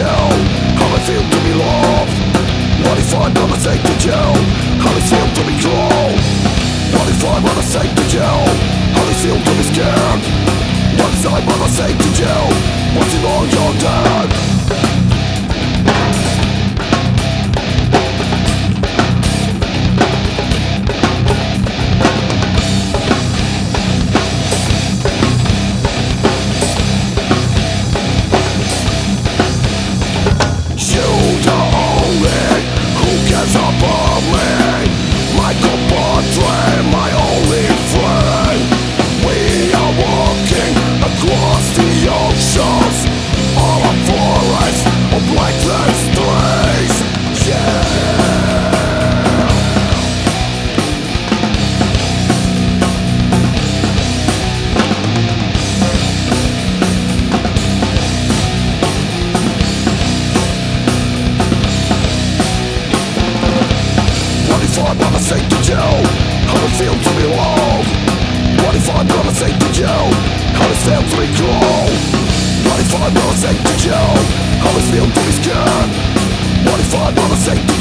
it feel to be loved? What if I'm gonna take the jail? How it feel to be cruel? What if I'm gonna take the jail? How it feel to be scared? What if I'm gonna take the jail? What's it all cares about me Michael Bublé, if I'm take the jail? How it feel to be loved? What if I'm take the jail? How it feel to be cruel? What if I'm take the jail? How it feel to be scared? What if I'm gonna take the